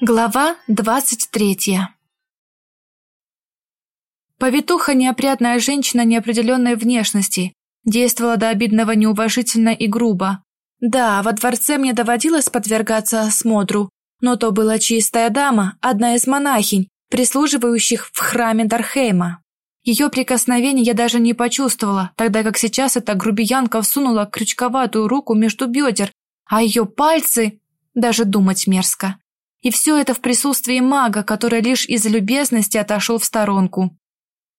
Глава двадцать третья Повитуха, неопрятная женщина неопределенной внешности, действовала до обидного неуважительно и грубо. Да, во дворце мне доводилось подвергаться осмотру, но то была чистая дама, одна из монахинь, прислуживающих в храме Дархейма. Ее прикосновение я даже не почувствовала, тогда как сейчас эта грубиянка всунула крючковатую руку между бедер, а ее пальцы... Даже думать мерзко. И все это в присутствии мага, который лишь из любезности отошел в сторонку.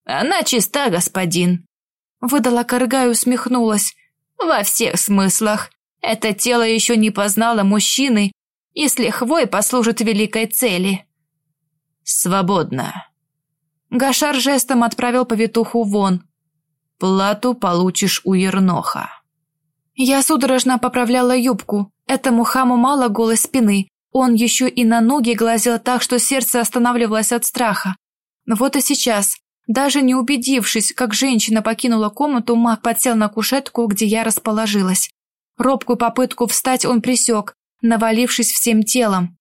«Она чиста, господин», — выдала Карга и усмехнулась. «Во всех смыслах. Это тело еще не познало мужчины, и с лихвой послужит великой цели». «Свободно». Гашар жестом отправил повитуху вон. «Плату получишь у Ерноха». Я судорожно поправляла юбку. Этому хаму мало голой спины, он еще и на ноги глазел так, что сердце останавливалось от страха. Вот и сейчас, даже не убедившись, как женщина покинула комнату, маг подсел на кушетку, где я расположилась. Робкую попытку встать он присек, навалившись всем телом.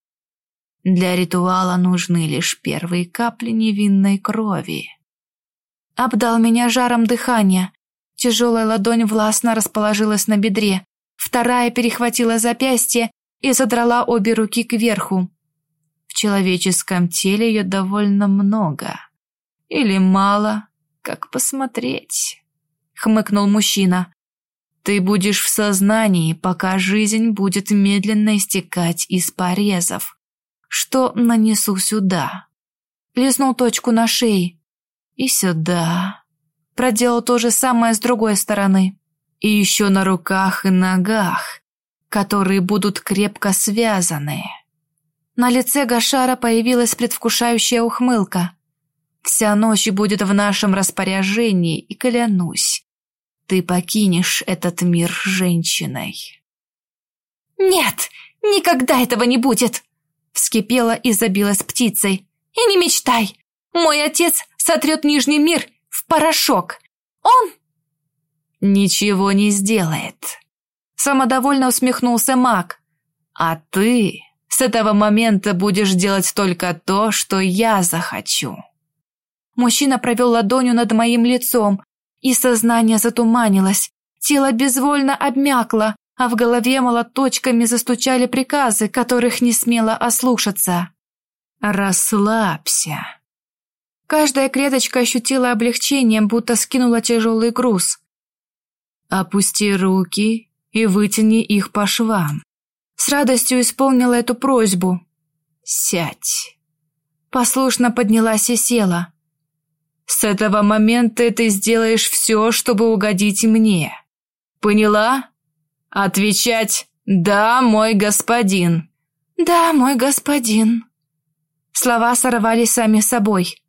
Для ритуала нужны лишь первые капли невинной крови. Обдал меня жаром дыхания. Тяжелая ладонь властно расположилась на бедре, вторая перехватила запястье и задрала обе руки кверху. В человеческом теле ее довольно много. Или мало, как посмотреть. Хмыкнул мужчина. Ты будешь в сознании, пока жизнь будет медленно истекать из порезов, что нанесу сюда. Лизнул точку на шее. И сюда. Проделал то же самое с другой стороны. И еще на руках и ногах которые будут крепко связаны. На лице Гашара появилась предвкушающая ухмылка. Вся ночь будет в нашем распоряжении, и клянусь, ты покинешь этот мир женщиной. «Нет, никогда этого не будет!» Вскипела и забилась птицей. «И не мечтай! Мой отец сотрет Нижний мир в порошок! Он...» «Ничего не сделает!» Самодовольно усмехнулся маг. А ты с этого момента будешь делать только то, что я захочу. Мужчина провел ладонью над моим лицом, и сознание затуманилось. Тело безвольно обмякло, а в голове молоточками застучали приказы, которых не смело ослушаться. «Расслабься». Каждая клеточка ощутила облегчением, будто скинула тяжелый груз. «Опусти руки и вытяни их по швам. С радостью исполнила эту просьбу. Сядь. Послушно поднялась и села. С этого момента ты сделаешь все, чтобы угодить мне. Поняла? Отвечать «Да, мой господин». «Да, мой господин». Слова сорвались сами собой.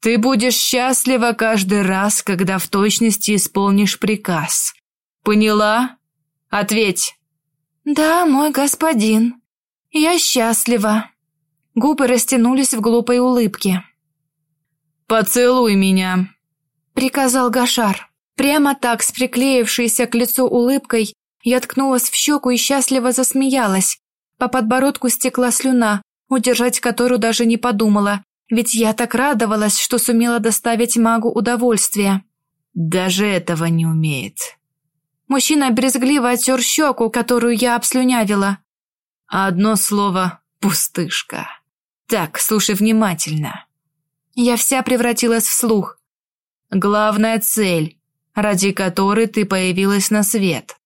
Ты будешь счастлива каждый раз, когда в точности исполнишь приказ. Поняла? Ответь!» «Да, мой господин. Я счастлива». Губы растянулись в глупой улыбке. «Поцелуй меня», — приказал Гашар. Прямо так, с приклеившейся к лицу улыбкой, я ткнулась в щеку и счастливо засмеялась. По подбородку стекла слюна, удержать которую даже не подумала, ведь я так радовалась, что сумела доставить магу удовольствие. «Даже этого не умеет», Мужчина брезгливо оттер щеку, которую я обслюнявила. Одно слово — пустышка. Так, слушай внимательно. Я вся превратилась в слух. Главная цель, ради которой ты появилась на свет.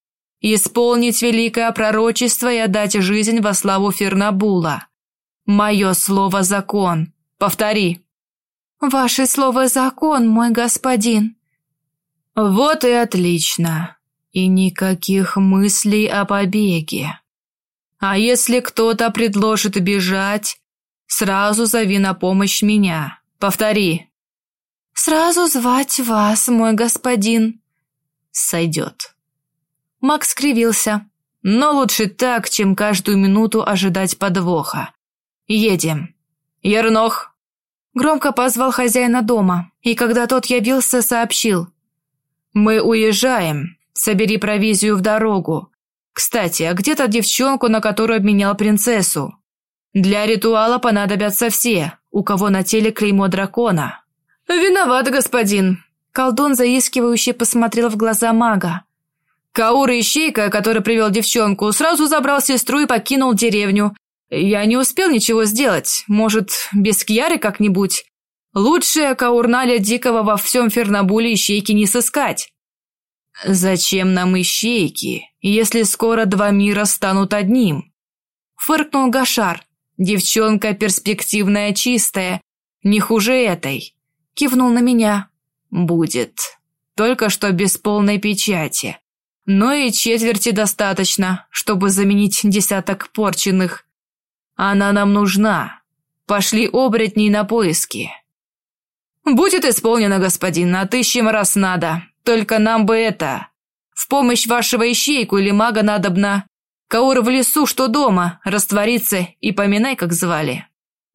Исполнить великое пророчество и отдать жизнь во славу Фернабула. Мое слово — закон. Повтори. Ваше слово — закон, мой господин. Вот и отлично и никаких мыслей о побеге. А если кто-то предложит бежать, сразу зови на помощь меня. Повтори. Сразу звать вас, мой господин. Сойдет. Макс скривился. Но лучше так, чем каждую минуту ожидать подвоха. Едем. Ернох. Громко позвал хозяина дома, и когда тот явился, сообщил. Мы уезжаем. Собери провизию в дорогу. Кстати, а где та девчонку, на которую обменял принцессу?» Для ритуала понадобятся все, у кого на теле клеймо дракона. Виноват, господин. Колдун заискивающе посмотрел в глаза мага. Каур Ищейка, который привел девчонку, сразу забрал сестру и покинул деревню. Я не успел ничего сделать. Может, без Кьяры как-нибудь? Лучше Каурналя Дикого во всем Фернабуле Ищейки не сыскать. Зачем нам Ищейки, если скоро два мира станут одним? Фыркнул Гашар. Девчонка перспективная, чистая, не хуже этой. Кивнул на меня. Будет. Только что без полной печати. Но и четверти достаточно, чтобы заменить десяток порченных. Она нам нужна. Пошли оборотней на поиски. Будет исполнено, господин, отыщем раз надо. Только нам бы это... В помощь вашего ищейку или мага надобно. Каур в лесу, что дома, раствориться и поминай, как звали.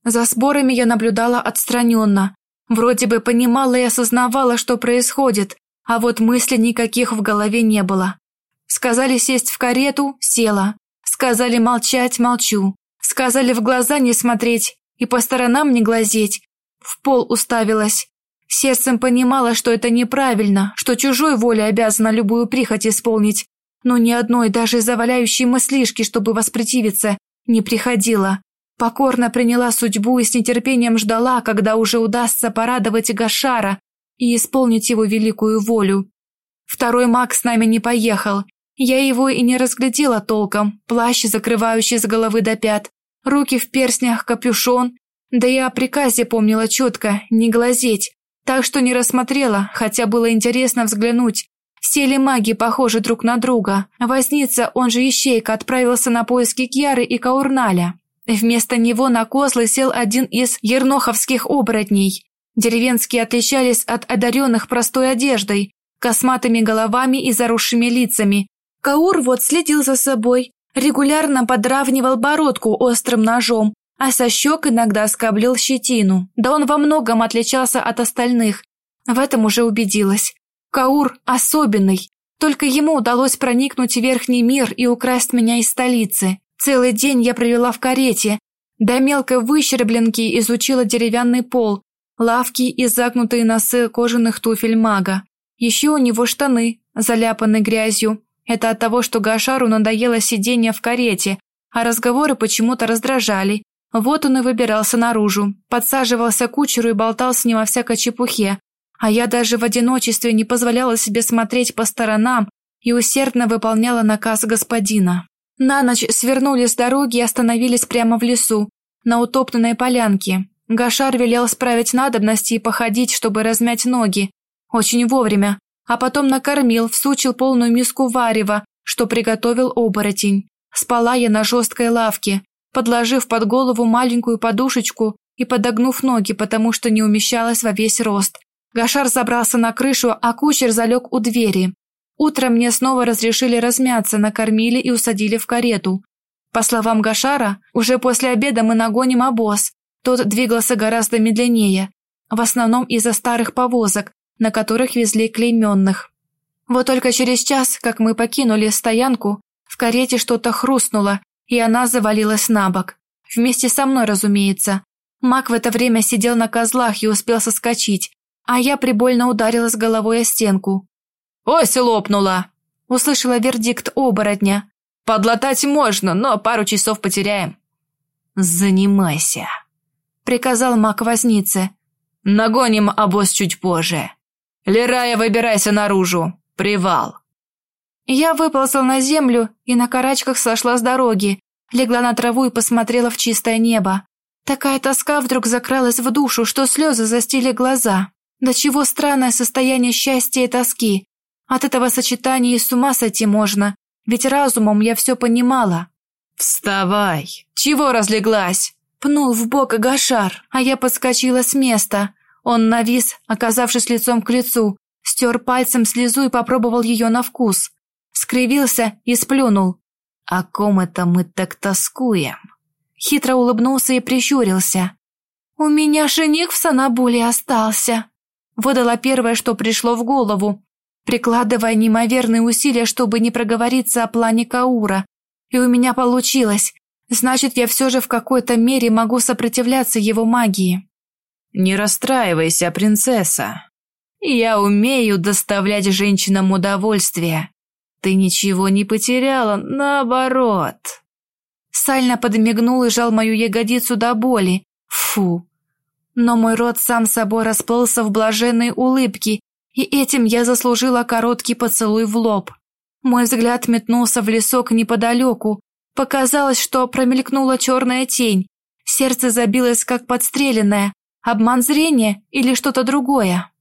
За спорами я наблюдала отстраненно. Вроде бы понимала и осознавала, что происходит, а вот мыслей никаких в голове не было. Сказали сесть в карету – села. Сказали молчать – молчу. Сказали в глаза не смотреть и по сторонам не глазеть. В пол уставилась. Сердцем понимала, что это неправильно, что чужой воле обязана любую прихоть исполнить, но ни одной даже заваляющей мыслишки, чтобы воспротивиться, не приходило. Покорно приняла судьбу и с нетерпением ждала, когда уже удастся порадовать Гашара и исполнить его великую волю. Второй маг с нами не поехал. Я его и не разглядела толком, плащ, закрывающий с головы до пят, руки в перстнях, капюшон. Да и о приказе помнила четко, не глазеть, так что не рассмотрела, хотя было интересно взглянуть. Все ли маги похожи друг на друга? Возница, он же Ищейка, отправился на поиски Кьяры и Каурналя. Вместо него на козлы сел один из ерноховских оборотней. Деревенские отличались от одаренных простой одеждой, косматыми головами и заросшими лицами. Каур вот следил за собой, регулярно подравнивал бородку острым ножом, а со щек иногда скоблил щетину. Да он во многом отличался от остальных. В этом уже убедилась. Каур особенный. Только ему удалось проникнуть в верхний мир и украсть меня из столицы. Целый день я провела в карете. До мелкой выщербленки изучила деревянный пол, лавки и загнутые носы кожаных туфель мага. Еще у него штаны, заляпанные грязью. Это от того, что Гашару надоело сидение в карете, а разговоры почему-то раздражали. Вот он и выбирался наружу, подсаживался к кучеру и болтал с ним о всякой чепухе. А я даже в одиночестве не позволяла себе смотреть по сторонам и усердно выполняла наказ господина. На ночь свернули с дороги и остановились прямо в лесу, на утоптанной полянке. Гашар велел справить надобности и походить, чтобы размять ноги. Очень вовремя. А потом накормил, всучил полную миску варева, что приготовил оборотень. Спала я на жесткой лавке, подложив под голову маленькую подушечку и подогнув ноги, потому что не умещалась во весь рост. Гашар забрался на крышу, а кучер залег у двери. Утром мне снова разрешили размяться, накормили и усадили в карету. По словам Гашара, уже после обеда мы нагоним обоз. Тот двигался гораздо медленнее, в основном из-за старых повозок, на которых везли клейменных. Вот только через час, как мы покинули стоянку, в карете что-то хрустнуло, и она завалилась на бок. Вместе со мной, разумеется. Мак в это время сидел на козлах и успел соскочить, а я прибольно ударилась головой о стенку. «Ось лопнула!» – услышала вердикт оборотня. «Подлатать можно, но пару часов потеряем». «Занимайся», – приказал маг вознице. «Нагоним обоз чуть позже. Лерая, выбирайся наружу. Привал». Я выползла на землю и на карачках сошла с дороги, легла на траву и посмотрела в чистое небо. Такая тоска вдруг закралась в душу, что слезы застили глаза. До чего странное состояние счастья и тоски. От этого сочетания и с ума сойти можно, ведь разумом я все понимала. «Вставай! Чего разлеглась?» Пнул в бок Гашар, а я подскочила с места. Он навис, оказавшись лицом к лицу, стер пальцем слезу и попробовал ее на вкус. Скривился и сплюнул. «О ком это мы так тоскуем?» Хитро улыбнулся и прищурился. «У меня жених в Санабуле остался», выдала первое, что пришло в голову, прикладывая неимоверные усилия, чтобы не проговориться о плане Каура. И у меня получилось. Значит, я все же в какой-то мере могу сопротивляться его магии. Не расстраивайся, принцесса. Я умею доставлять женщинам удовольствие. Ты ничего не потеряла, наоборот. Сально подмигнул и жал мою ягодицу до боли. Фу. Но мой рот сам собой расплылся в блаженной улыбке, и этим я заслужила короткий поцелуй в лоб. Мой взгляд метнулся в лесок неподалеку. Показалось, что промелькнула черная тень. Сердце забилось, как подстреленное. Обман зрения или что-то другое?